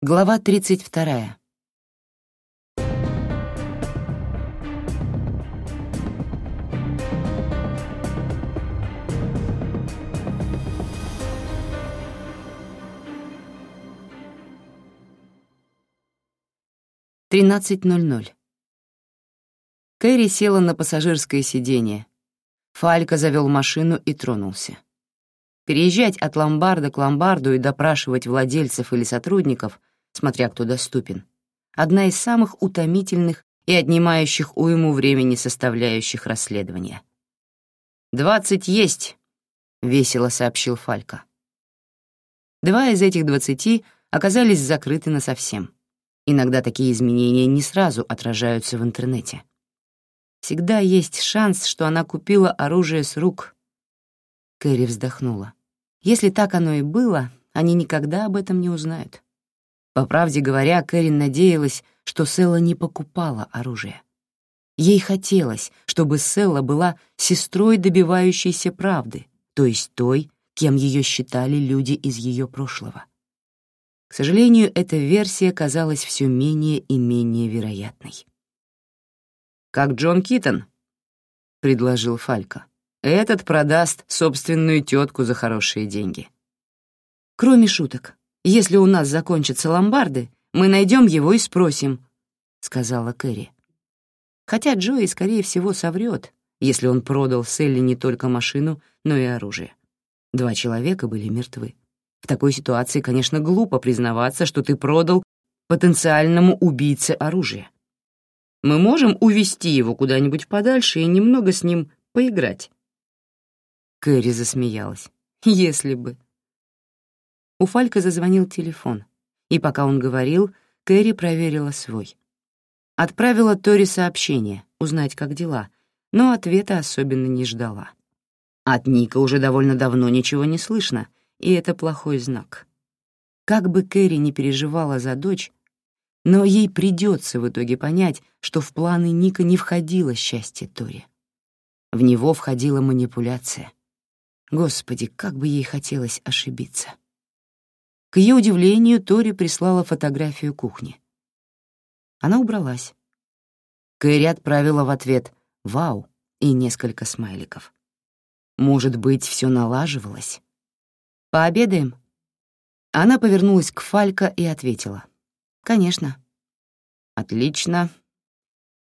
Глава 32. Тринадцать ноль ноль. Кэрри села на пассажирское сиденье. Фалька завел машину и тронулся. Переезжать от ломбарда к ломбарду и допрашивать владельцев или сотрудников смотря кто доступен, одна из самых утомительных и отнимающих уйму времени составляющих расследования. «Двадцать есть», — весело сообщил Фалька. Два из этих двадцати оказались закрыты насовсем. Иногда такие изменения не сразу отражаются в интернете. Всегда есть шанс, что она купила оружие с рук. Кэрри вздохнула. Если так оно и было, они никогда об этом не узнают. По правде говоря, Кэрин надеялась, что Селла не покупала оружие. Ей хотелось, чтобы Селла была сестрой добивающейся правды, то есть той, кем ее считали люди из ее прошлого. К сожалению, эта версия казалась все менее и менее вероятной. «Как Джон Китон», — предложил Фалька. «Этот продаст собственную тетку за хорошие деньги». Кроме шуток, если у нас закончатся ломбарды, мы найдем его и спросим», — сказала Кэрри. Хотя Джои, скорее всего, соврет, если он продал Селли не только машину, но и оружие. Два человека были мертвы. В такой ситуации, конечно, глупо признаваться, что ты продал потенциальному убийце оружие. Мы можем увести его куда-нибудь подальше и немного с ним поиграть. Кэрри засмеялась. Если бы. У Фалька зазвонил телефон, и пока он говорил, Кэрри проверила свой. Отправила Тори сообщение, узнать, как дела, но ответа особенно не ждала. От Ника уже довольно давно ничего не слышно, и это плохой знак. Как бы Кэрри не переживала за дочь, но ей придется в итоге понять, что в планы Ника не входило счастье Тори. В него входила манипуляция. Господи, как бы ей хотелось ошибиться. К ее удивлению, Тори прислала фотографию кухни. Она убралась. Кэрри отправила в ответ «Вау» и несколько смайликов. Может быть, все налаживалось? «Пообедаем?» Она повернулась к Фалька и ответила. «Конечно». «Отлично.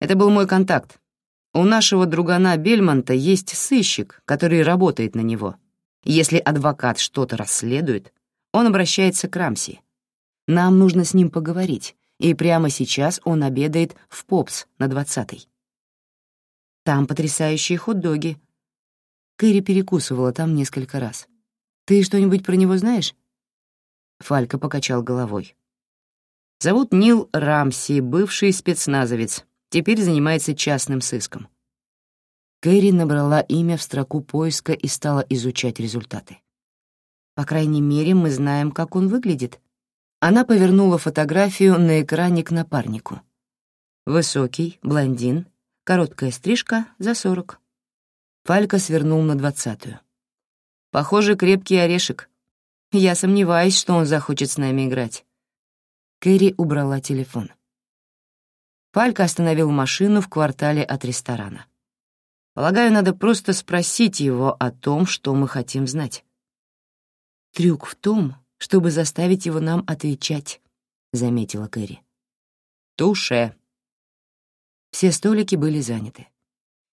Это был мой контакт. У нашего другана Бельмонта есть сыщик, который работает на него. Если адвокат что-то расследует, он обращается к Рамси. Нам нужно с ним поговорить, и прямо сейчас он обедает в Попс на двадцатой. Там потрясающие хот-доги. Кэрри перекусывала там несколько раз. Ты что-нибудь про него знаешь? Фалька покачал головой. Зовут Нил Рамси, бывший спецназовец, теперь занимается частным сыском. Кэрри набрала имя в строку поиска и стала изучать результаты. По крайней мере, мы знаем, как он выглядит. Она повернула фотографию на экране к напарнику. Высокий, блондин, короткая стрижка за сорок. Фалька свернул на двадцатую. Похоже, крепкий орешек. Я сомневаюсь, что он захочет с нами играть. Кэрри убрала телефон. Фалька остановил машину в квартале от ресторана. Полагаю, надо просто спросить его о том, что мы хотим знать. «Трюк в том, чтобы заставить его нам отвечать», — заметила Кэрри. «Туше». Все столики были заняты.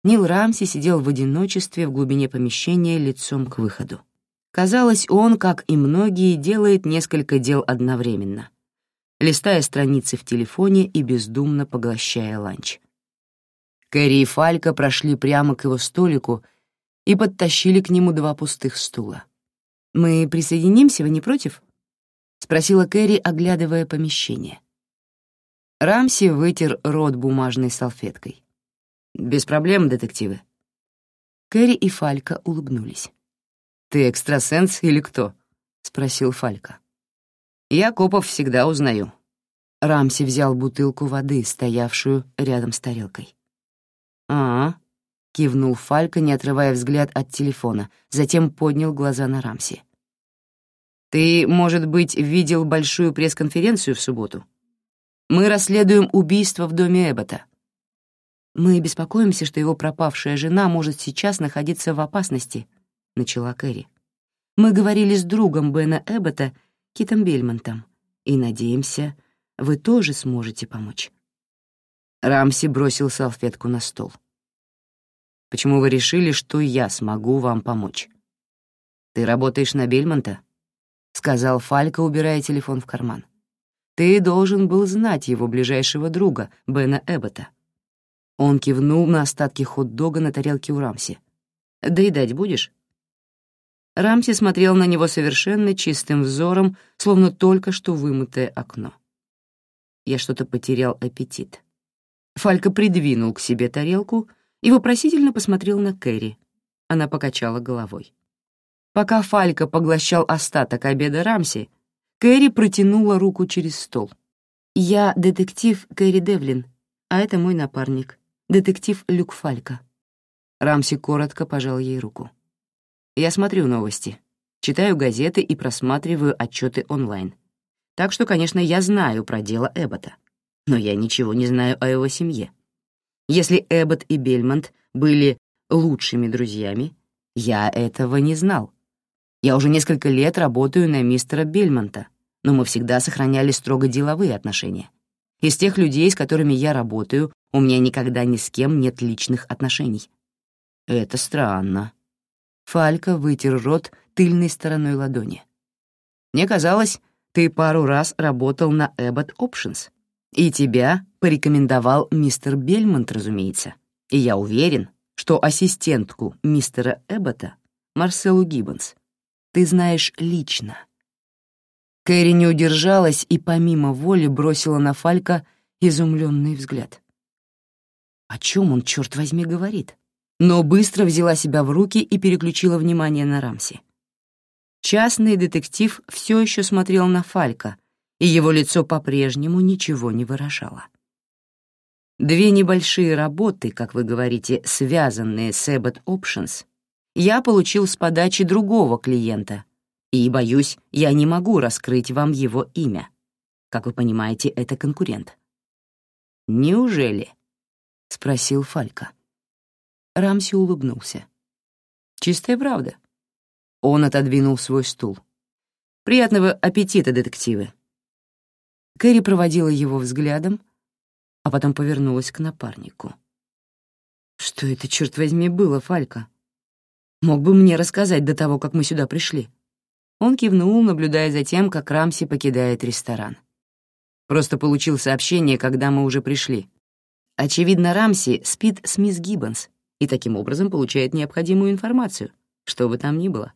Нил Рамси сидел в одиночестве в глубине помещения лицом к выходу. Казалось, он, как и многие, делает несколько дел одновременно, листая страницы в телефоне и бездумно поглощая ланч. Кэрри и Фалька прошли прямо к его столику и подтащили к нему два пустых стула. «Мы присоединимся, вы не против?» — спросила Кэрри, оглядывая помещение. Рамси вытер рот бумажной салфеткой. «Без проблем, детективы». Кэрри и Фалька улыбнулись. «Ты экстрасенс или кто?» — спросил Фалька. «Я копов всегда узнаю». Рамси взял бутылку воды, стоявшую рядом с тарелкой. «А, — кивнул Фалька, не отрывая взгляд от телефона, затем поднял глаза на Рамси. Ты, может быть, видел большую пресс-конференцию в субботу? Мы расследуем убийство в доме Эббота. Мы беспокоимся, что его пропавшая жена может сейчас находиться в опасности, — начала Кэрри. Мы говорили с другом Бена Эббота, Китом Бельмонтом, и надеемся, вы тоже сможете помочь. Рамси бросил салфетку на стол. «Почему вы решили, что я смогу вам помочь?» «Ты работаешь на Бельмонта?» — сказал Фалька, убирая телефон в карман. «Ты должен был знать его ближайшего друга, Бена Эббота». Он кивнул на остатки хот-дога на тарелке у Рамси. «Доедать будешь?» Рамси смотрел на него совершенно чистым взором, словно только что вымытое окно. Я что-то потерял аппетит. Фалька придвинул к себе тарелку и вопросительно посмотрел на Кэрри. Она покачала головой. Пока Фалька поглощал остаток обеда Рамси, Кэрри протянула руку через стол. «Я детектив Кэрри Девлин, а это мой напарник, детектив Люк Фалька». Рамси коротко пожал ей руку. Я смотрю новости, читаю газеты и просматриваю отчеты онлайн. Так что, конечно, я знаю про дело Эббота, но я ничего не знаю о его семье. Если Эббот и Бельмонт были лучшими друзьями, я этого не знал. Я уже несколько лет работаю на мистера Бельмонта, но мы всегда сохраняли строго деловые отношения. Из тех людей, с которыми я работаю, у меня никогда ни с кем нет личных отношений. Это странно. Фалька вытер рот тыльной стороной ладони. «Мне казалось, ты пару раз работал на Эббот Options, и тебя порекомендовал мистер Бельмонт, разумеется. И я уверен, что ассистентку мистера Эббота, Марселу Гиббонс, ты знаешь лично». Кэрри не удержалась и помимо воли бросила на Фалька изумленный взгляд. О чем он, черт возьми, говорит? но быстро взяла себя в руки и переключила внимание на Рамси. Частный детектив все еще смотрел на Фалька, и его лицо по-прежнему ничего не выражало. Две небольшие работы, как вы говорите, связанные с Abbott Options, я получил с подачи другого клиента, и, боюсь, я не могу раскрыть вам его имя. Как вы понимаете, это конкурент. «Неужели?» — спросил Фалька. Рамси улыбнулся. «Чистая правда». Он отодвинул свой стул. «Приятного аппетита, детективы». Кэрри проводила его взглядом, а потом повернулась к напарнику. «Что это, черт возьми, было, Фалька? Мог бы мне рассказать до того, как мы сюда пришли?» Он кивнул, наблюдая за тем, как Рамси покидает ресторан. Просто получил сообщение, когда мы уже пришли. Очевидно, Рамси спит с мисс Гиббонс, и таким образом получает необходимую информацию, что бы там ни было.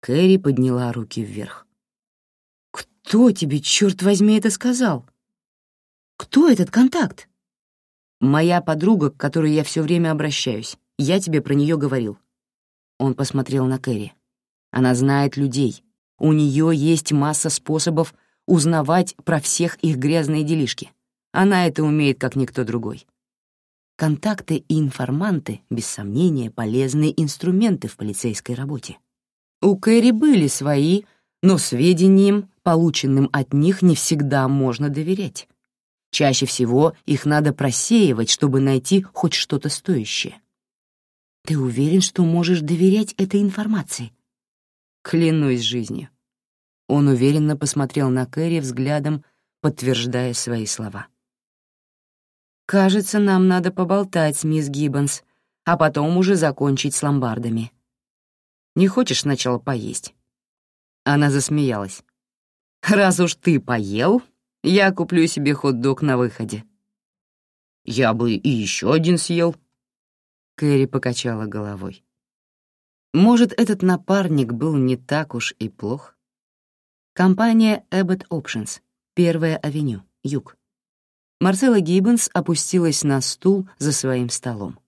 Кэрри подняла руки вверх. «Кто тебе, черт возьми, это сказал? Кто этот контакт?» «Моя подруга, к которой я все время обращаюсь. Я тебе про нее говорил». Он посмотрел на Кэрри. «Она знает людей. У нее есть масса способов узнавать про всех их грязные делишки. Она это умеет, как никто другой. Контакты и информанты, без сомнения, полезные инструменты в полицейской работе. У Кэрри были свои, но сведениям, полученным от них, не всегда можно доверять. Чаще всего их надо просеивать, чтобы найти хоть что-то стоящее. Ты уверен, что можешь доверять этой информации? Клянусь жизнью. Он уверенно посмотрел на Кэрри взглядом, подтверждая свои слова. Кажется, нам надо поболтать с мисс Гиббонс, а потом уже закончить с ломбардами. Не хочешь сначала поесть?» Она засмеялась. «Раз уж ты поел, я куплю себе хот-дог на выходе». «Я бы и еще один съел». Кэрри покачала головой. Может, этот напарник был не так уж и плох? Компания Abbott Options, Первая авеню, Юг. Марсела Гиббонс опустилась на стул за своим столом.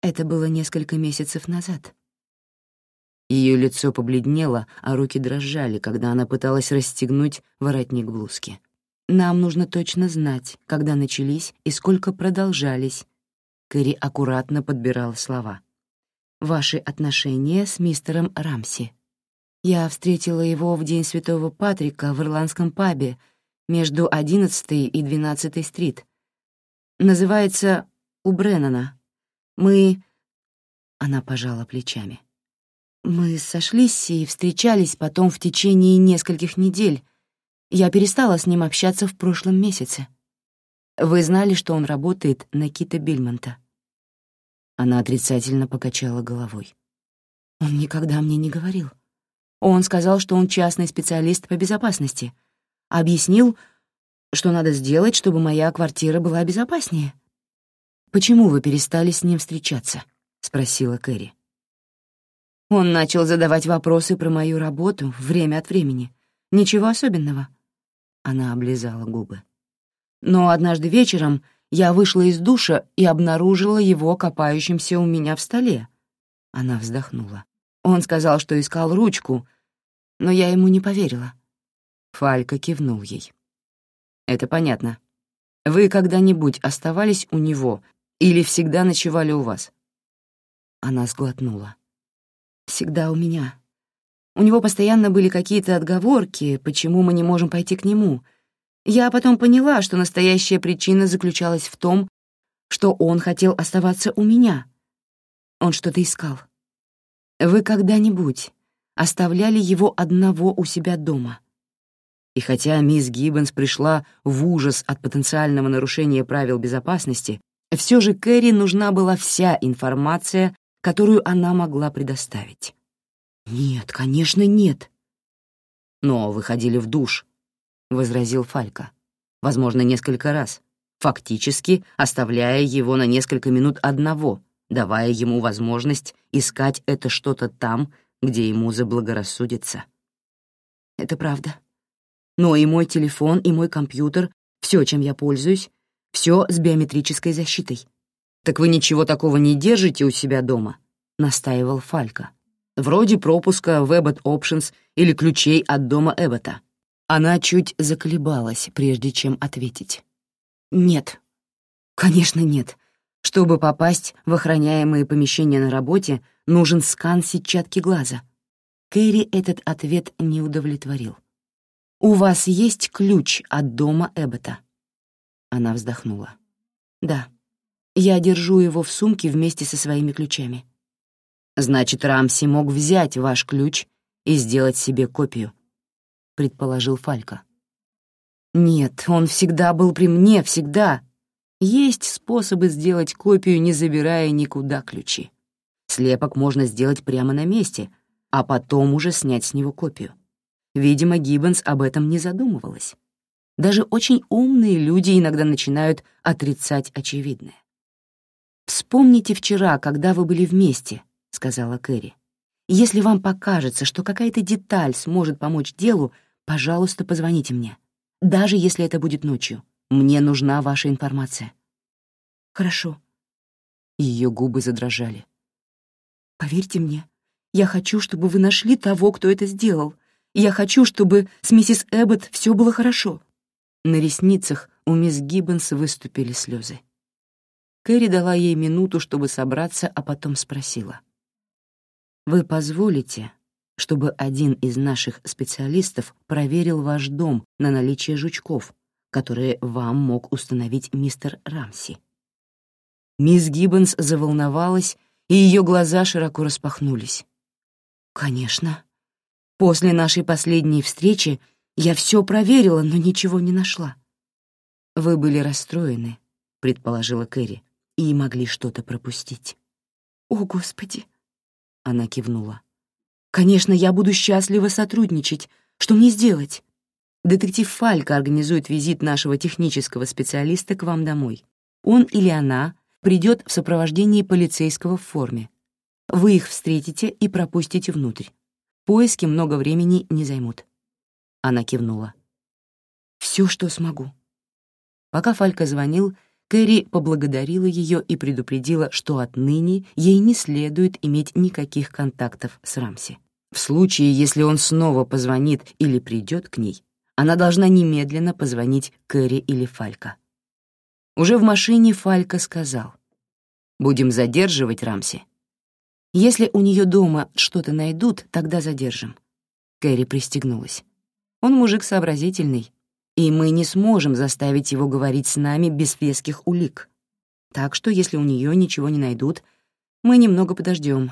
Это было несколько месяцев назад. Ее лицо побледнело, а руки дрожали, когда она пыталась расстегнуть воротник блузки. «Нам нужно точно знать, когда начались и сколько продолжались». Кэрри аккуратно подбирала слова. «Ваши отношения с мистером Рамси. Я встретила его в День Святого Патрика в ирландском пабе между 11 и 12 стрит. Называется «У Бреннана». Мы... Она пожала плечами. Мы сошлись и встречались потом в течение нескольких недель. Я перестала с ним общаться в прошлом месяце. Вы знали, что он работает на Кита Бильмонта?» Она отрицательно покачала головой. «Он никогда мне не говорил. Он сказал, что он частный специалист по безопасности. Объяснил, что надо сделать, чтобы моя квартира была безопаснее. «Почему вы перестали с ним встречаться?» — спросила Кэрри. Он начал задавать вопросы про мою работу время от времени. Ничего особенного. Она облизала губы. Но однажды вечером я вышла из душа и обнаружила его копающимся у меня в столе. Она вздохнула. Он сказал, что искал ручку, но я ему не поверила. Фалька кивнул ей. «Это понятно. Вы когда-нибудь оставались у него или всегда ночевали у вас?» Она сглотнула. «Всегда у меня. У него постоянно были какие-то отговорки, почему мы не можем пойти к нему — я потом поняла, что настоящая причина заключалась в том, что он хотел оставаться у меня. Он что-то искал. Вы когда-нибудь оставляли его одного у себя дома? И хотя мисс Гиббонс пришла в ужас от потенциального нарушения правил безопасности, все же Кэрри нужна была вся информация, которую она могла предоставить. «Нет, конечно, нет». «Но выходили в душ, — возразил Фалька. «Возможно, несколько раз, фактически оставляя его на несколько минут одного, давая ему возможность искать это что-то там, где ему заблагорассудится». «Это правда. Но и мой телефон, и мой компьютер, все, чем я пользуюсь, все с биометрической защитой». «Так вы ничего такого не держите у себя дома?» — настаивал Фалька. «Вроде пропуска в Эббот Options или ключей от дома Эббота. Она чуть заколебалась, прежде чем ответить. «Нет. Конечно, нет. Чтобы попасть в охраняемые помещения на работе, нужен скан сетчатки глаза». Кэрри этот ответ не удовлетворил. «У вас есть ключ от дома Эббота?» Она вздохнула. «Да. Я держу его в сумке вместе со своими ключами». «Значит, Рамси мог взять ваш ключ и сделать себе копию», предположил Фалька. «Нет, он всегда был при мне, всегда. Есть способы сделать копию, не забирая никуда ключи. Слепок можно сделать прямо на месте, а потом уже снять с него копию. Видимо, Гиббонс об этом не задумывалась. Даже очень умные люди иногда начинают отрицать очевидное. «Вспомните вчера, когда вы были вместе», — сказала Кэрри. «Если вам покажется, что какая-то деталь сможет помочь делу, Пожалуйста, позвоните мне. Даже если это будет ночью. Мне нужна ваша информация. Хорошо. Ее губы задрожали. Поверьте мне, я хочу, чтобы вы нашли того, кто это сделал. Я хочу, чтобы с миссис Эббот все было хорошо. На ресницах у мисс Гиббонс выступили слезы. Кэрри дала ей минуту, чтобы собраться, а потом спросила. «Вы позволите, чтобы один из наших специалистов проверил ваш дом на наличие жучков, которые вам мог установить мистер Рамси. Мисс Гиббонс заволновалась, и ее глаза широко распахнулись. «Конечно. После нашей последней встречи я все проверила, но ничего не нашла». «Вы были расстроены», — предположила Кэрри, «и могли что-то пропустить». «О, Господи!» — она кивнула. Конечно, я буду счастлива сотрудничать. Что мне сделать? Детектив Фалька организует визит нашего технического специалиста к вам домой. Он или она придет в сопровождении полицейского в форме. Вы их встретите и пропустите внутрь. Поиски много времени не займут. Она кивнула. Все, что смогу. Пока Фалька звонил, Кэрри поблагодарила ее и предупредила, что отныне ей не следует иметь никаких контактов с Рамси. В случае, если он снова позвонит или придет к ней, она должна немедленно позвонить Кэрри или Фалька. Уже в машине Фалька сказал, «Будем задерживать Рамси. Если у нее дома что-то найдут, тогда задержим. Кэрри пристегнулась. «Он мужик сообразительный, и мы не сможем заставить его говорить с нами без веских улик. Так что, если у нее ничего не найдут, мы немного подождем.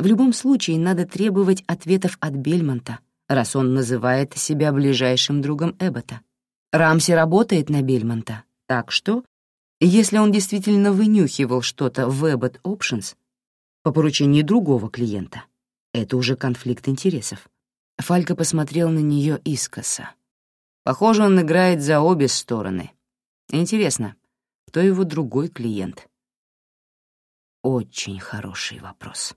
В любом случае, надо требовать ответов от Бельмонта, раз он называет себя ближайшим другом Эббота. Рамси работает на Бельмонта, так что, если он действительно вынюхивал что-то в Эббот Options по поручению другого клиента, это уже конфликт интересов. Фалька посмотрел на нее искоса. Похоже, он играет за обе стороны. Интересно, кто его другой клиент? Очень хороший вопрос.